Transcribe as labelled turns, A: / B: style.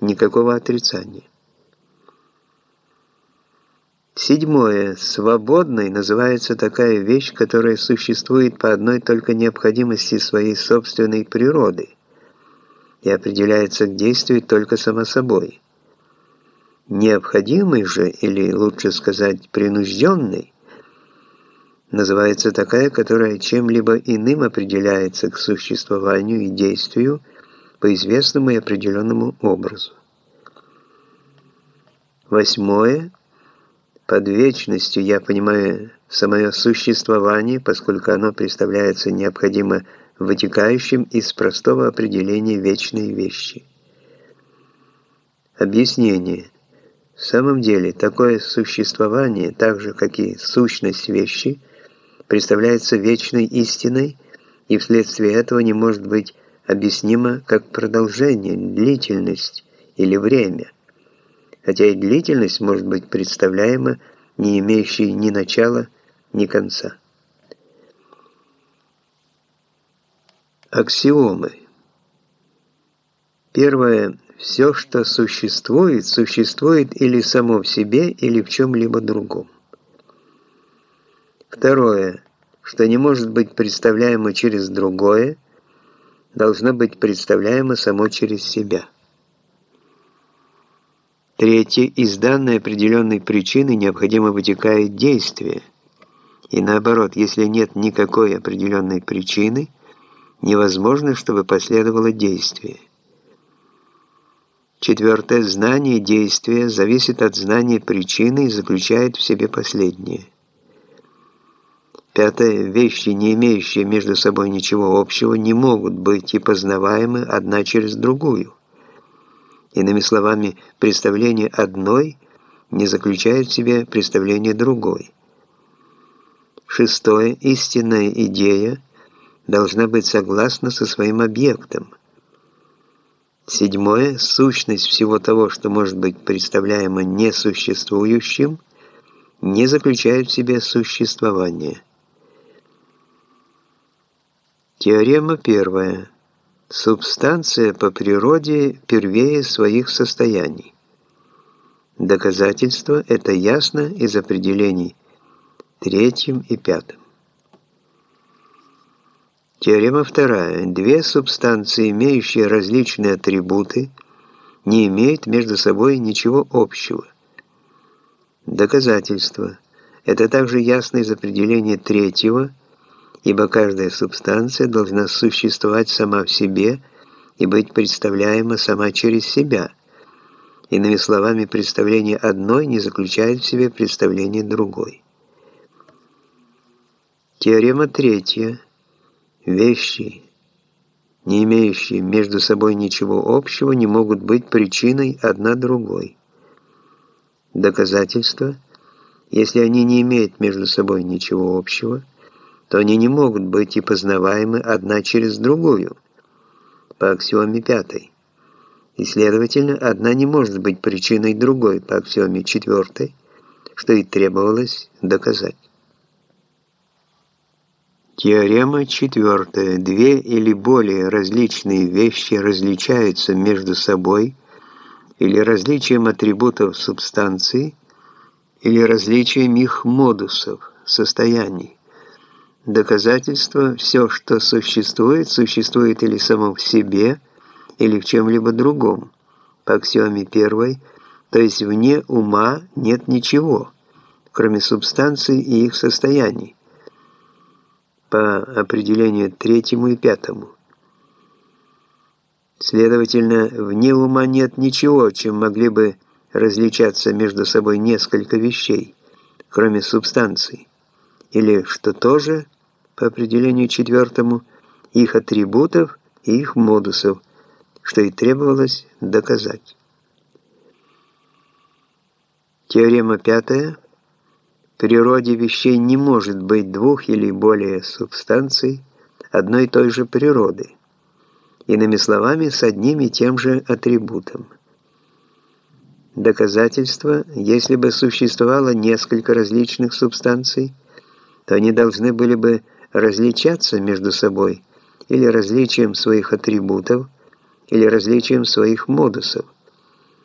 A: никакого отрицания. Седьмое. Свободной называется такая вещь, которая существует по одной только необходимости своей собственной природы и определяется к действию только само собой. Необходимой же, или лучше сказать, принужденной, называется такая, которая чем-либо иным определяется к существованию и действию по известному и определенному образу. Восьмое. Под вечностью я понимаю самое существование, поскольку оно представляется необходимо вытекающим из простого определения вечной вещи. Объяснение. В самом деле, такое существование, так же, как и сущность вещи, представляется вечной истиной и вследствие этого не может быть объяснимо как продолжение, длительность или время – хотя и длительность может быть представляема, не имеющей ни начала, ни конца. Аксиомы. Первое. Все, что существует, существует или само в себе, или в чем-либо другом. Второе. Что не может быть представляемо через другое, должно быть представляемо само через себя. Третье. Из данной определенной причины необходимо вытекает действие. И наоборот, если нет никакой определенной причины, невозможно, чтобы последовало действие. Четвертое. Знание действия зависит от знания причины и заключает в себе последнее. Пятое. Вещи, не имеющие между собой ничего общего, не могут быть и познаваемы одна через другую. Иными словами, представление одной не заключает в себе представление другой. Шестое. Истинная идея должна быть согласна со своим объектом. Седьмое. Сущность всего того, что может быть представляемо несуществующим, не заключает в себе существование. Теорема первая. Субстанция по природе первее своих состояний. Доказательство это ясно из определений третьим и пятым. Теорема вторая. Две субстанции, имеющие различные атрибуты, не имеют между собой ничего общего. Доказательство. Это также ясно из определения третьего ибо каждая субстанция должна существовать сама в себе и быть представляема сама через себя. Иными словами, представление одной не заключает в себе представление другой. Теорема третья. Вещи, не имеющие между собой ничего общего, не могут быть причиной одна другой. Доказательство, если они не имеют между собой ничего общего – то они не могут быть и познаваемы одна через другую, по аксиоме пятой. И, следовательно, одна не может быть причиной другой, по аксиоме четвертой, что и требовалось доказать. Теорема четвертая. Две или более различные вещи различаются между собой или различием атрибутов субстанции, или различием их модусов, состояний. Доказательство – все, что существует, существует или само в себе, или в чем-либо другом. По аксиоме первой, то есть вне ума нет ничего, кроме субстанций и их состояний. По определению третьему и пятому. Следовательно, вне ума нет ничего, чем могли бы различаться между собой несколько вещей, кроме субстанций, или, что тоже – по определению четвертому их атрибутов и их модусов, что и требовалось доказать. Теорема пятая. В природе вещей не может быть двух или более субстанций одной и той же природы, иными словами, с одним и тем же атрибутом. Доказательство, если бы существовало несколько различных субстанций, то они должны были бы различаться между собой или различием своих атрибутов, или различием своих модусов –